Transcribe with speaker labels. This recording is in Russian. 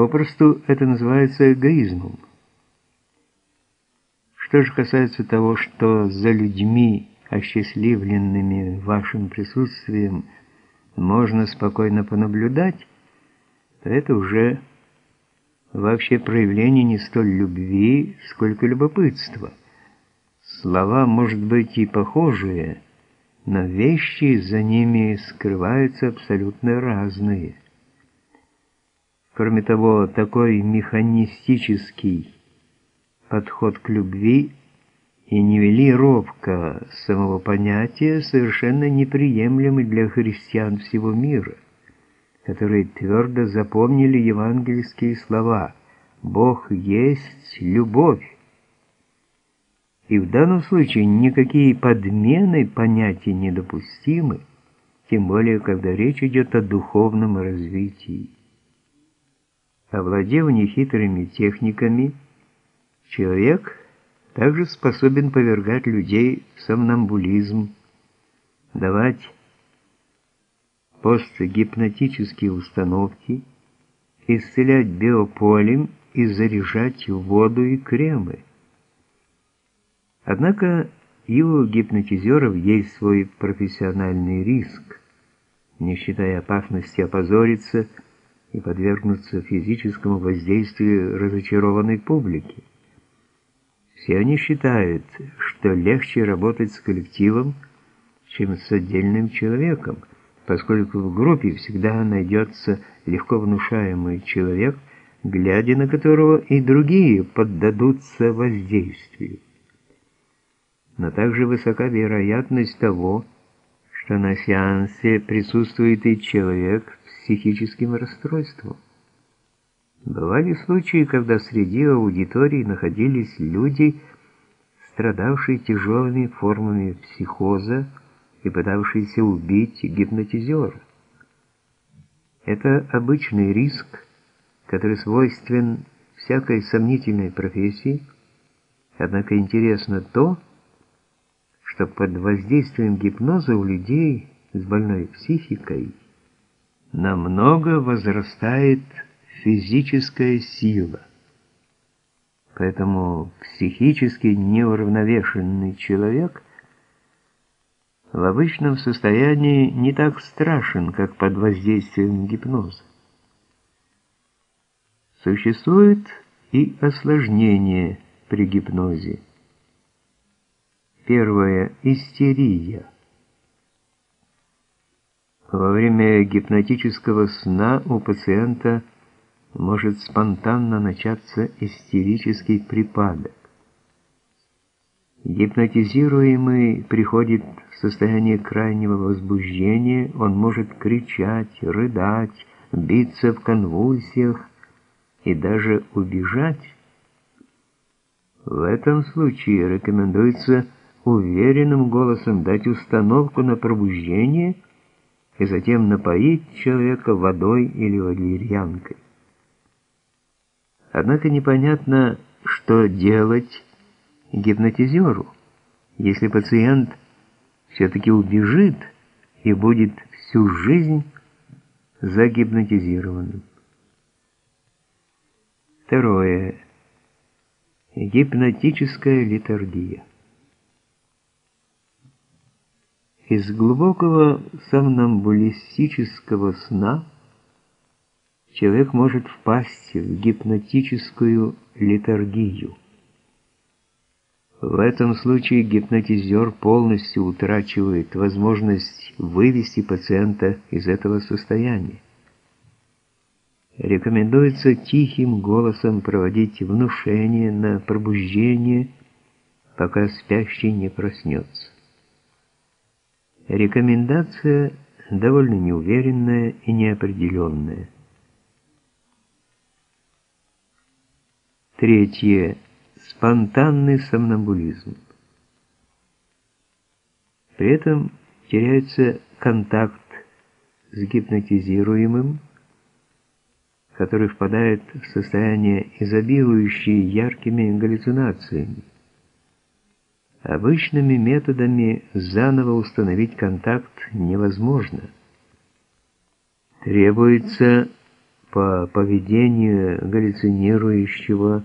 Speaker 1: Попросту это называется эгоизмом. Что же касается того, что за людьми, осчастливленными вашим присутствием, можно спокойно понаблюдать, то это уже вообще проявление не столь любви, сколько любопытства. Слова, может быть, и похожие, но вещи за ними скрываются абсолютно разные. Кроме того, такой механистический подход к любви и нивелировка самого понятия совершенно неприемлемы для христиан всего мира, которые твердо запомнили евангельские слова «Бог есть любовь». И в данном случае никакие подмены понятий недопустимы, тем более, когда речь идет о духовном развитии. Овладев нехитрыми техниками, человек также способен повергать людей в сомнамбулизм, давать постгипнотические установки, исцелять биополем и заряжать воду и кремы. Однако и у гипнотизеров есть свой профессиональный риск, не считая опасности опозориться и подвергнуться физическому воздействию разочарованной публики. Все они считают, что легче работать с коллективом, чем с отдельным человеком, поскольку в группе всегда найдется легко внушаемый человек, глядя на которого и другие поддадутся воздействию. Но также высока вероятность того, что на сеансе присутствует и человек психическим расстройством. Бывали случаи, когда среди аудитории находились люди, страдавшие тяжелыми формами психоза и пытавшиеся убить гипнотизера. Это обычный риск, который свойствен всякой сомнительной профессии, однако интересно то, что под воздействием гипноза у людей с больной психикой намного возрастает физическая сила. Поэтому психически неуравновешенный человек в обычном состоянии не так страшен, как под воздействием гипноза. Существует и осложнение при гипнозе. Первое – истерия. Во время гипнотического сна у пациента – может спонтанно начаться истерический припадок. Гипнотизируемый приходит в состояние крайнего возбуждения, он может кричать, рыдать, биться в конвульсиях и даже убежать. В этом случае рекомендуется уверенным голосом дать установку на пробуждение и затем напоить человека водой или валерьянкой. Однако непонятно, что делать гипнотизеру, если пациент все-таки убежит и будет всю жизнь загипнотизированным. Второе. Гипнотическая литургия. Из глубокого сомнамбулистического сна – человек может впасть в гипнотическую литургию. В этом случае гипнотизер полностью утрачивает возможность вывести пациента из этого состояния. Рекомендуется тихим голосом проводить внушение на пробуждение, пока спящий не проснется. Рекомендация довольно неуверенная и неопределенная. Третье. Спонтанный сомнамбулизм. При этом теряется контакт с гипнотизируемым, который впадает в состояние, изобилующее яркими галлюцинациями. Обычными методами заново установить контакт невозможно. Требуется по поведению галлюцинирующего